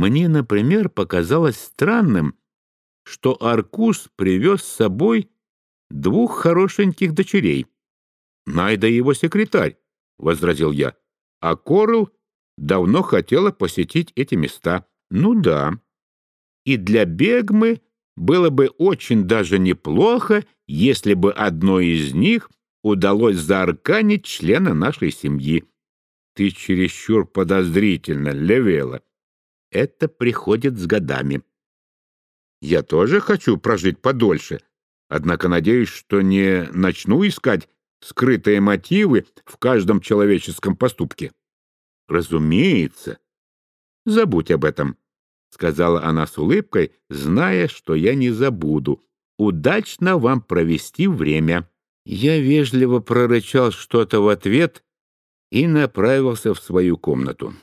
Мне, например, показалось странным, что Аркус привез с собой двух хорошеньких дочерей. Найда его секретарь, — возразил я, — а Корл давно хотела посетить эти места. Ну да. И для Бегмы было бы очень даже неплохо, если бы одной из них удалось заарканить члена нашей семьи. Ты чересчур подозрительно, Левела. Это приходит с годами. Я тоже хочу прожить подольше, однако надеюсь, что не начну искать скрытые мотивы в каждом человеческом поступке. Разумеется. Забудь об этом, — сказала она с улыбкой, зная, что я не забуду. Удачно вам провести время. Я вежливо прорычал что-то в ответ и направился в свою комнату.